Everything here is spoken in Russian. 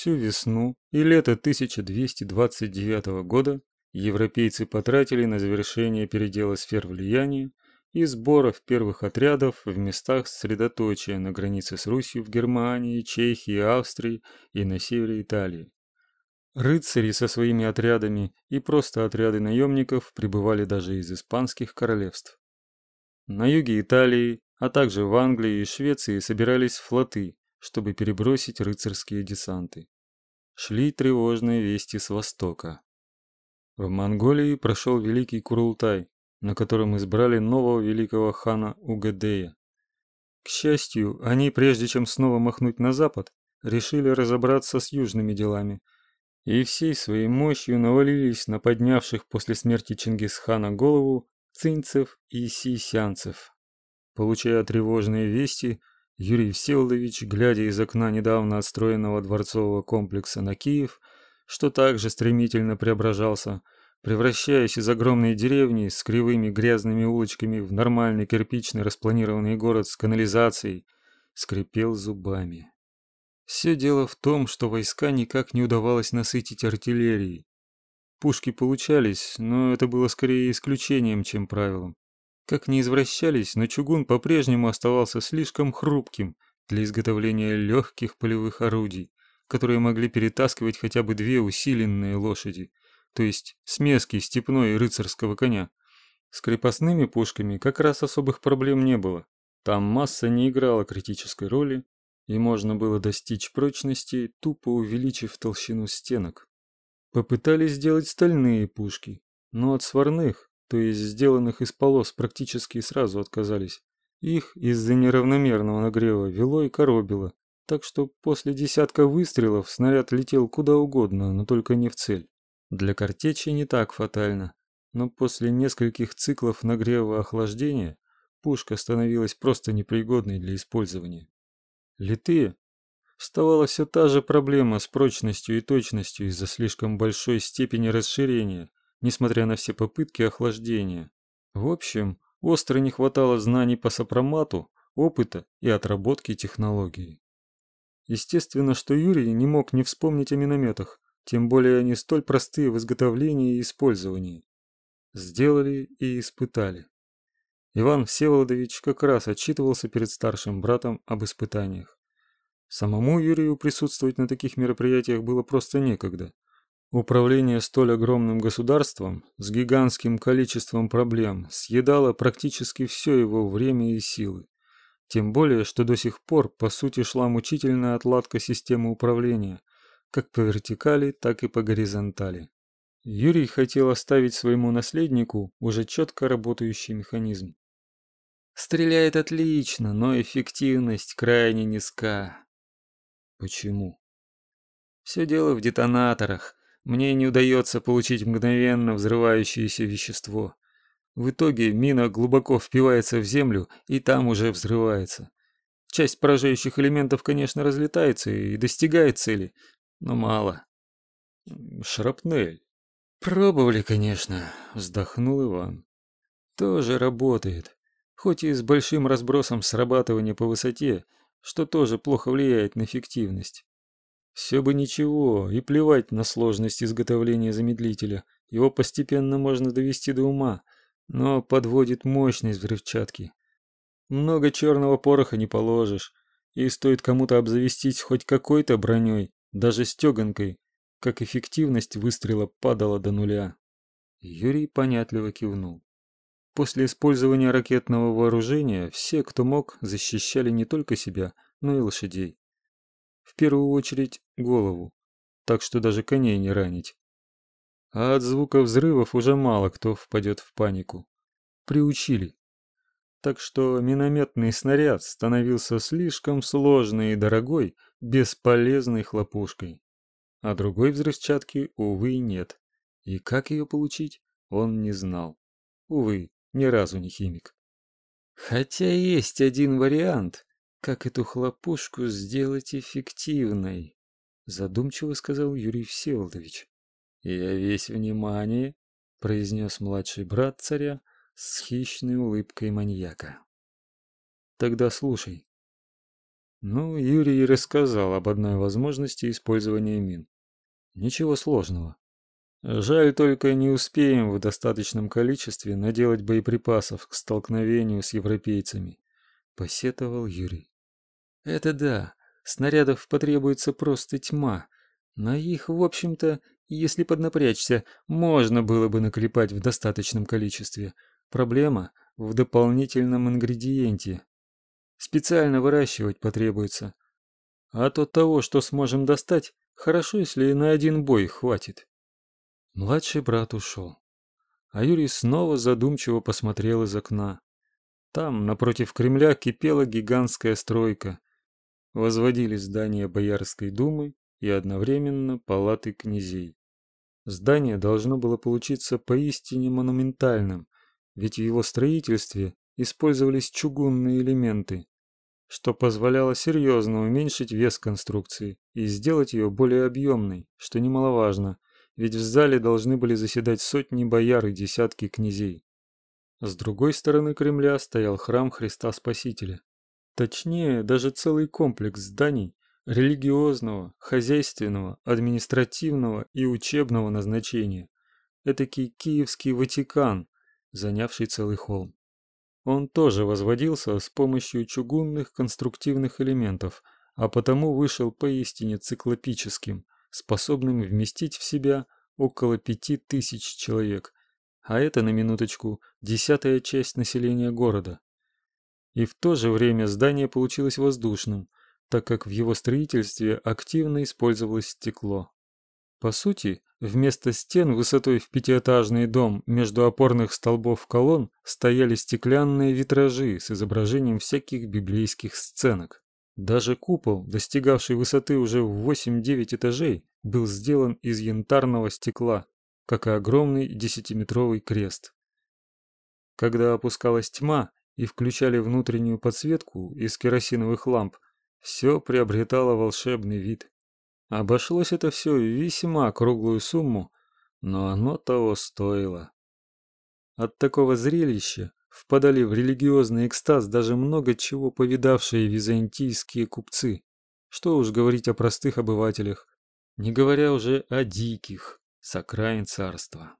Всю весну и лето 1229 года европейцы потратили на завершение передела сфер влияния и сборов первых отрядов в местах сосредоточия на границе с Русью в Германии, Чехии, Австрии и на севере Италии. Рыцари со своими отрядами и просто отряды наемников прибывали даже из испанских королевств. На юге Италии, а также в Англии и Швеции собирались флоты, чтобы перебросить рыцарские десанты. Шли тревожные вести с востока. В Монголии прошел великий Курултай, на котором избрали нового великого хана Угадея. К счастью, они, прежде чем снова махнуть на запад, решили разобраться с южными делами и всей своей мощью навалились на поднявших после смерти Чингисхана голову цинцев и сисянцев. Получая тревожные вести, Юрий Всеволодович, глядя из окна недавно отстроенного дворцового комплекса на Киев, что также стремительно преображался, превращаясь из огромной деревни с кривыми грязными улочками в нормальный кирпичный распланированный город с канализацией, скрипел зубами. Все дело в том, что войска никак не удавалось насытить артиллерией. Пушки получались, но это было скорее исключением, чем правилом. Как ни извращались, но чугун по-прежнему оставался слишком хрупким для изготовления легких полевых орудий, которые могли перетаскивать хотя бы две усиленные лошади, то есть смески степной и рыцарского коня. С крепостными пушками как раз особых проблем не было. Там масса не играла критической роли, и можно было достичь прочности, тупо увеличив толщину стенок. Попытались сделать стальные пушки, но от сварных то есть сделанных из полос, практически сразу отказались. Их из-за неравномерного нагрева вело и коробило, так что после десятка выстрелов снаряд летел куда угодно, но только не в цель. Для картечи не так фатально, но после нескольких циклов нагрева охлаждения пушка становилась просто непригодной для использования. Литые вставала все та же проблема с прочностью и точностью из-за слишком большой степени расширения, несмотря на все попытки охлаждения. В общем, остро не хватало знаний по сопромату, опыта и отработки технологий. Естественно, что Юрий не мог не вспомнить о минометах, тем более они столь простые в изготовлении и использовании. Сделали и испытали. Иван Всеволодович как раз отчитывался перед старшим братом об испытаниях. Самому Юрию присутствовать на таких мероприятиях было просто некогда. Управление столь огромным государством с гигантским количеством проблем съедало практически все его время и силы. Тем более, что до сих пор по сути шла мучительная отладка системы управления, как по вертикали, так и по горизонтали. Юрий хотел оставить своему наследнику уже четко работающий механизм. Стреляет отлично, но эффективность крайне низка. Почему? Все дело в детонаторах. Мне не удается получить мгновенно взрывающееся вещество. В итоге мина глубоко впивается в землю и там уже взрывается. Часть поражающих элементов, конечно, разлетается и достигает цели, но мало. Шрапнель. Пробовали, конечно, вздохнул Иван. Тоже работает, хоть и с большим разбросом срабатывания по высоте, что тоже плохо влияет на эффективность. Все бы ничего, и плевать на сложность изготовления замедлителя. Его постепенно можно довести до ума, но подводит мощность взрывчатки. Много черного пороха не положишь, и стоит кому-то обзавестись хоть какой-то броней, даже стеганкой, как эффективность выстрела падала до нуля. Юрий понятливо кивнул. После использования ракетного вооружения все, кто мог, защищали не только себя, но и лошадей в первую очередь голову, так что даже коней не ранить. А от звука взрывов уже мало кто впадет в панику. Приучили. Так что минометный снаряд становился слишком сложной и дорогой, бесполезной хлопушкой. А другой взрывчатки, увы, нет. И как ее получить, он не знал. Увы, ни разу не химик. Хотя есть один вариант, как эту хлопушку сделать эффективной, задумчиво сказал Юрий Всеволодович. Я весь внимание, произнес младший брат царя с хищной улыбкой маньяка. Тогда слушай. Ну, Юрий рассказал об одной возможности использования мин. Ничего сложного. Жаль только не успеем в достаточном количестве наделать боеприпасов к столкновению с европейцами, посетовал Юрий. Это да, снарядов потребуется просто тьма. На их, в общем-то, если поднапрячься, можно было бы наклепать в достаточном количестве. Проблема в дополнительном ингредиенте. Специально выращивать потребуется. А то того, что сможем достать, хорошо, если на один бой хватит. Младший брат ушел. А Юрий снова задумчиво посмотрел из окна. Там, напротив Кремля, кипела гигантская стройка. Возводили здания Боярской думы и одновременно палаты князей. Здание должно было получиться поистине монументальным, ведь в его строительстве использовались чугунные элементы, что позволяло серьезно уменьшить вес конструкции и сделать ее более объемной, что немаловажно – ведь в зале должны были заседать сотни бояр и десятки князей. С другой стороны Кремля стоял храм Христа Спасителя. Точнее, даже целый комплекс зданий религиозного, хозяйственного, административного и учебного назначения. Этакий Киевский Ватикан, занявший целый холм. Он тоже возводился с помощью чугунных конструктивных элементов, а потому вышел поистине циклопическим – способным вместить в себя около пяти тысяч человек, а это на минуточку десятая часть населения города. И в то же время здание получилось воздушным, так как в его строительстве активно использовалось стекло. По сути, вместо стен высотой в пятиэтажный дом между опорных столбов колонн стояли стеклянные витражи с изображением всяких библейских сценок. Даже купол, достигавший высоты уже в 8-9 этажей, был сделан из янтарного стекла, как и огромный десятиметровый крест. Когда опускалась тьма и включали внутреннюю подсветку из керосиновых ламп, все приобретало волшебный вид. Обошлось это все весьма круглую сумму, но оно того стоило. От такого зрелища впадали в религиозный экстаз даже много чего повидавшие византийские купцы. Что уж говорить о простых обывателях, не говоря уже о диких с окраин царства.